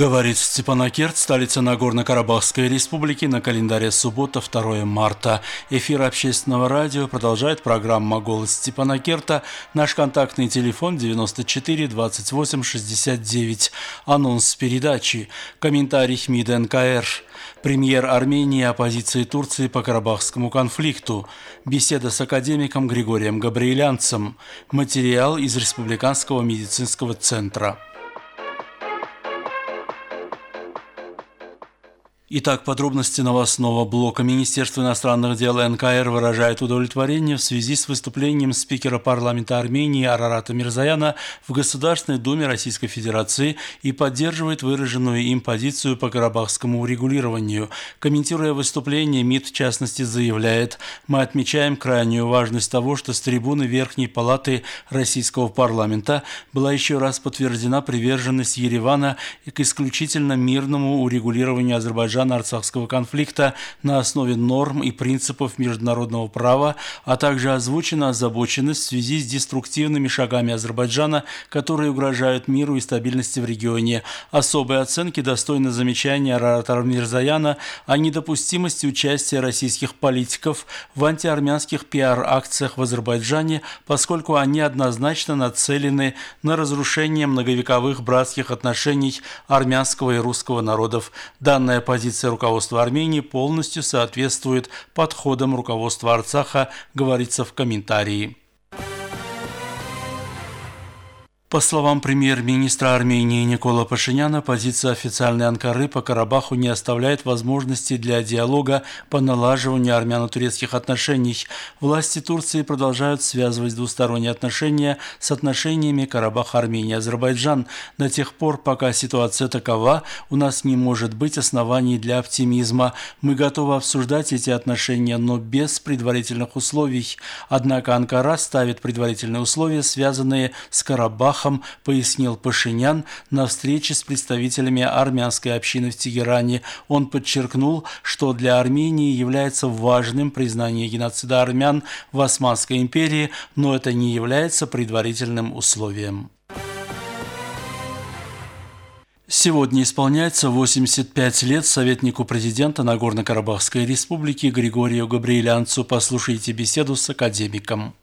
Говорит Степанакерт, столица Нагорно-Карабахской республики, на календаре суббота, 2 марта. Эфир общественного радио продолжает программа «Голос Степанакерта». Наш контактный телефон 94 28 69. Анонс передачи. Комментарий МИД НКР. Премьер Армении о позиции Турции по Карабахскому конфликту. Беседа с академиком Григорием Габриэлянцем. Материал из Республиканского медицинского центра. Итак, подробности новостного блока. Министерство иностранных дел НКР выражает удовлетворение в связи с выступлением спикера парламента Армении Арарата Мирзаяна в Государственной Думе Российской Федерации и поддерживает выраженную им позицию по карабахскому урегулированию. Комментируя выступление, МИД в частности заявляет, мы отмечаем крайнюю важность того, что с трибуны Верхней Палаты Российского парламента была еще раз подтверждена приверженность Еревана к исключительно мирному урегулированию Азербайджана Азербайджана-Арцахского конфликта на основе норм и принципов международного права, а также озвучена озабоченность в связи с деструктивными шагами Азербайджана, которые угрожают миру и стабильности в регионе. Особой оценки достойно замечания Аратара Мирзаяна о недопустимости участия российских политиков в антиармянских пиар-акциях в Азербайджане, поскольку они однозначно нацелены на разрушение многовековых братских отношений армянского и русского народов. Данная позиция позиция руководства Армении полностью соответствует подходам руководства Арцаха, говорится в комментарии. По словам премьер-министра Армении Никола Пашиняна, позиция официальной Анкары по Карабаху не оставляет возможности для диалога по налаживанию армяно-турецких отношений. Власти Турции продолжают связывать двусторонние отношения с отношениями Карабах-Армения-Азербайджан. До тех пор, пока ситуация такова, у нас не может быть оснований для оптимизма. Мы готовы обсуждать эти отношения, но без предварительных условий. Однако Анкара ставит предварительные условия, связанные с Карабахом Карабахом, пояснил Пашинян на встрече с представителями армянской общины в Тегеране. Он подчеркнул, что для Армении является важным признание геноцида армян в Османской империи, но это не является предварительным условием. Сегодня исполняется 85 лет советнику президента Нагорно-Карабахской республики Григорию Габриэлянцу. Послушайте беседу с академиком.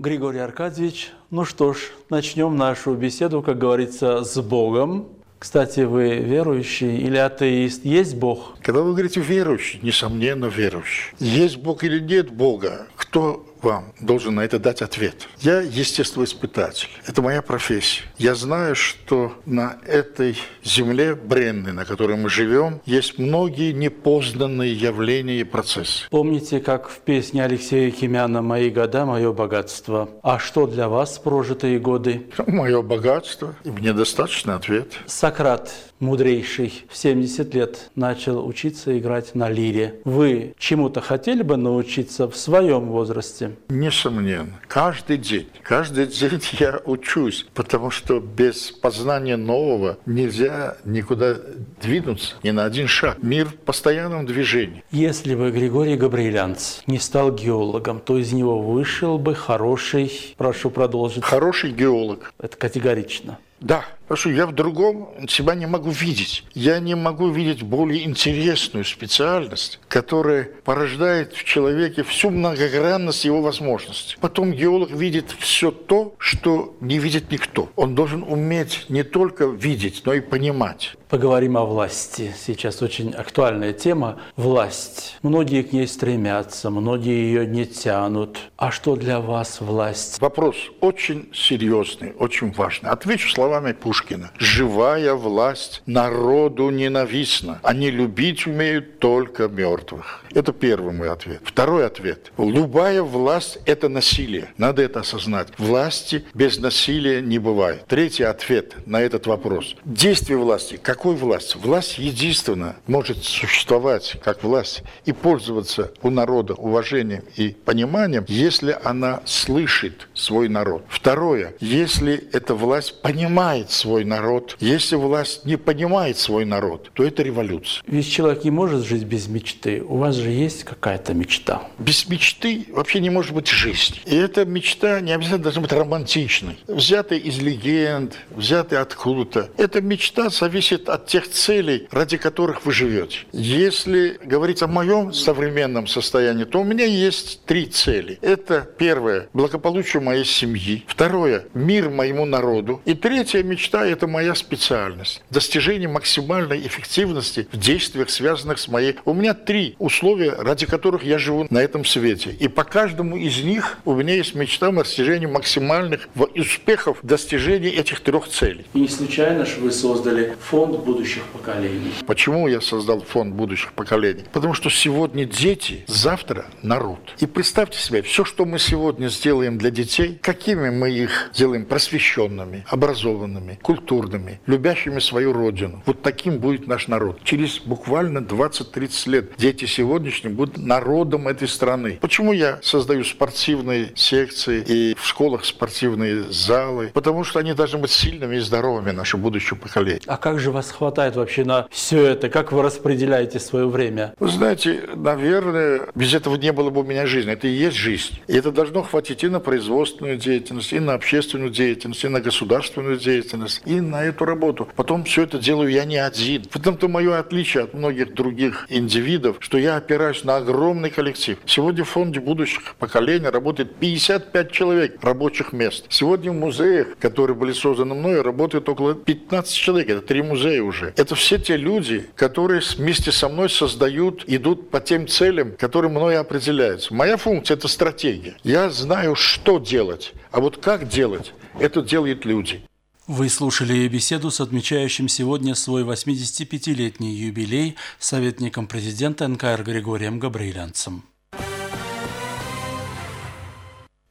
Григорий Аркадьевич, ну что ж, начнем нашу беседу, как говорится, с Богом. Кстати, вы верующий или атеист? Есть Бог? Когда вы говорите верующий, несомненно верующий. Есть Бог или нет Бога? Кто вам должен на это дать ответ. Я естествоиспытатель. Это моя профессия. Я знаю, что на этой земле бренной, на которой мы живем, есть многие непознанные явления и процессы. Помните, как в песне Алексея Кимяна «Мои года, мое богатство». А что для вас прожитые годы? Мое богатство. И мне достаточно ответ. Сократ мудрейший, в 70 лет начал учиться играть на лире. Вы чему-то хотели бы научиться в своем возрасте? Несомненно. Каждый день. Каждый день я учусь, потому что без познания нового нельзя никуда двинуться, ни на один шаг. Мир в постоянном движении. Если бы Григорий Габриэлянц не стал геологом, то из него вышел бы хороший, прошу продолжить. Хороший геолог. Это категорично. Да, Потому я в другом себя не могу видеть. Я не могу видеть более интересную специальность, которая порождает в человеке всю многогранность его возможностей. Потом геолог видит все то, что не видит никто. Он должен уметь не только видеть, но и понимать. Поговорим о власти. Сейчас очень актуальная тема – власть. Многие к ней стремятся, многие ее не тянут. А что для вас власть? Вопрос очень серьезный, очень важный. Отвечу словами Пушкина. Пушкина. «Живая власть народу ненавистна. Они любить умеют только мертвых». Это первый мой ответ. Второй ответ. Любая власть – это насилие. Надо это осознать. Власти без насилия не бывает. Третий ответ на этот вопрос. Действие власти. Какой власть? Власть единственно может существовать как власть и пользоваться у народа уважением и пониманием, если она слышит свой народ. Второе. Если эта власть понимает свой свой народ, если власть не понимает свой народ, то это революция. Ведь человек не может жить без мечты. У вас же есть какая-то мечта? Без мечты вообще не может быть жизнь. И эта мечта не обязательно должна быть романтичной. Взятая из легенд, взятая откуда-то. Эта мечта зависит от тех целей, ради которых вы живете. Если говорить о моем современном состоянии, то у меня есть три цели. Это первое – благополучие моей семьи. Второе – мир моему народу. И третья мечта – это моя специальность. Достижение максимальной эффективности в действиях, связанных с моей... У меня три условия, ради которых я живу на этом свете. И по каждому из них у меня есть мечта о достижении максимальных успехов в достижении этих трех целей. И не случайно же вы создали фонд будущих поколений. Почему я создал фонд будущих поколений? Потому что сегодня дети, завтра народ. И представьте себе, все, что мы сегодня сделаем для детей, какими мы их делаем просвещенными, образованными, культурными, любящими свою родину. Вот таким будет наш народ. Через буквально 20-30 лет дети сегодняшние будут народом этой страны. Почему я создаю спортивные секции и в школах спортивные залы? Потому что они должны быть сильными и здоровыми, наше будущее поколение. А как же вас хватает вообще на все это? Как вы распределяете свое время? Вы знаете, наверное, без этого не было бы у меня жизни. Это и есть жизнь. И это должно хватить и на производственную деятельность, и на общественную деятельность, и на государственную деятельность, и на эту работу. Потом все это делаю я не один. В этом-то мое отличие от многих других индивидов, что я опираюсь на огромный коллектив. Сегодня в фонде будущих поколений работает 55 человек рабочих мест. Сегодня в музеях, которые были созданы мной, работает около 15 человек. Это три музея уже. Это все те люди, которые вместе со мной создают, идут по тем целям, которые мной определяются. Моя функция – это стратегия. Я знаю, что делать, а вот как делать, это делают люди. Вы слушали беседу с отмечающим сегодня свой 85-летний юбилей советником президента НКР Григорием Габрилянцем.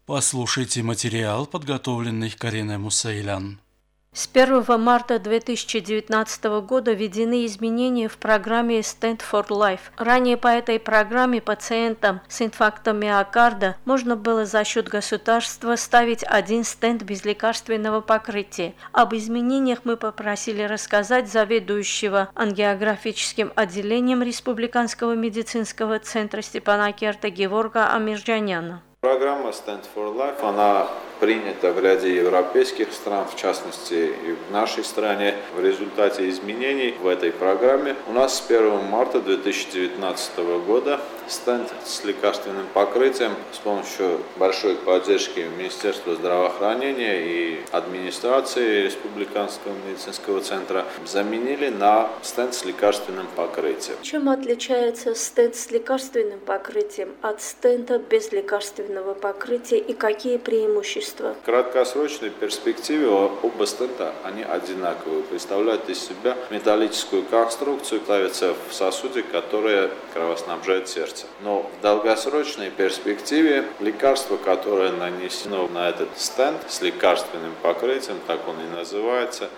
Послушайте материал, подготовленный Кариной Мусейлян. С 1 марта 2019 года введены изменения в программе Stand for Life. Ранее по этой программе пациентам с инфарктом миокарда можно было за счет государства ставить один стенд без лекарственного покрытия. Об изменениях мы попросили рассказать заведующего ангиографическим отделением Республиканского медицинского центра Степана Керта Геворга Амирджаняна. Программа Stand for Life, она принята в ряде европейских стран, в частности и в нашей стране. В результате изменений в этой программе у нас с 1 марта 2019 года стенд с лекарственным покрытием с помощью большой поддержки Министерства здравоохранения и администрации Республиканского медицинского центра заменили на стенд с лекарственным покрытием. Чем отличается стенд с лекарственным покрытием от стенда без лекарственного покрытия и какие преимущества? В краткосрочной перспективе оба стенда они одинаковые, представляют из себя металлическую конструкцию, ставится в сосуде, который кровоснабжает сердце. Но в долгосрочной перспективе лекарство, которое нанесено на этот стенд с лекарственным покрытием, так он и называется,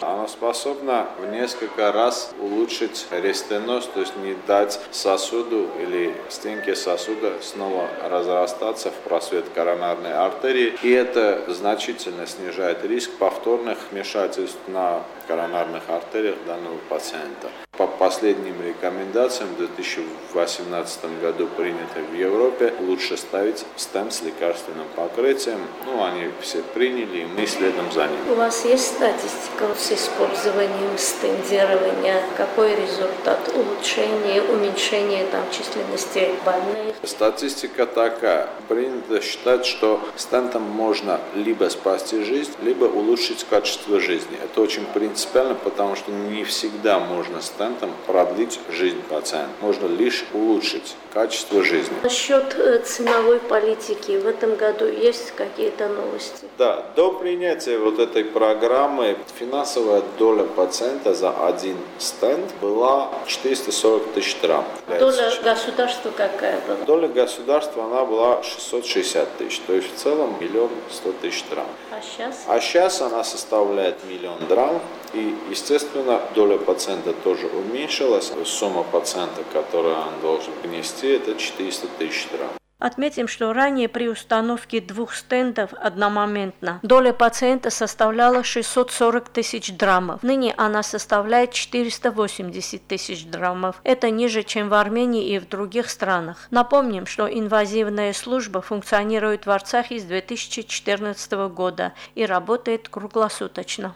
оно, оно способно в несколько раз улучшить рестеноз, то есть не дать сосуду или стенке сосуда снова разрастаться в просвет коронарной артерии. И это значительно снижает риск повторных вмешательств на коронарных артериях данного пациента. По последним рекомендациям в 2018 году приняты в Европе, лучше ставить стенд с лекарственным покрытием. Ну, они все приняли, и мы следуем за ним. У вас есть статистика с использованием стендирования? Какой результат улучшения, уменьшения там, численности больных? Статистика такая. Принято считать, что стентом можно либо спасти жизнь, либо улучшить качество жизни. Это очень принципиально, потому что не всегда можно пациентам продлить жизнь пациента. Можно лишь улучшить качество жизни. Насчет э, ценовой политики в этом году есть какие-то новости? Да, до принятия вот этой программы финансовая доля пациента за один стенд была 440 тысяч драм. Доля государства какая была? Доля государства она была 660 тысяч, то есть в целом миллион сто тысяч драм. А сейчас? А сейчас она составляет миллион драм. И, естественно, доля пациента тоже уменьшилась. Сумма пациента, которую он должен внести, это 400 тысяч драм. Отметим, что ранее при установке двух стендов одномоментно доля пациента составляла 640 тысяч драмов. Ныне она составляет 480 тысяч драмов. Это ниже, чем в Армении и в других странах. Напомним, что инвазивная служба функционирует в Арцахе с 2014 года и работает круглосуточно.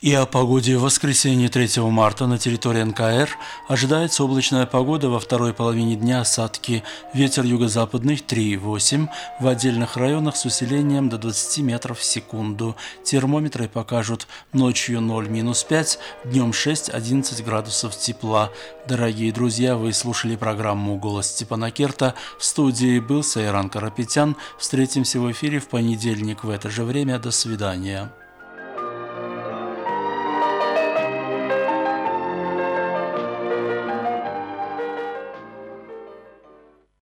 И о погоде в воскресенье 3 марта на территории НКР ожидается облачная погода во второй половине дня осадки. Ветер юго-западный 3,8, в отдельных районах с усилением до 20 метров в секунду. Термометры покажут ночью 0 минус 5, днем 6-11 градусов тепла. Дорогие друзья, вы слушали программу «Голос Степана Керта». В студии был Сайран Карапетян. Встретимся в эфире в понедельник в это же время. До свидания.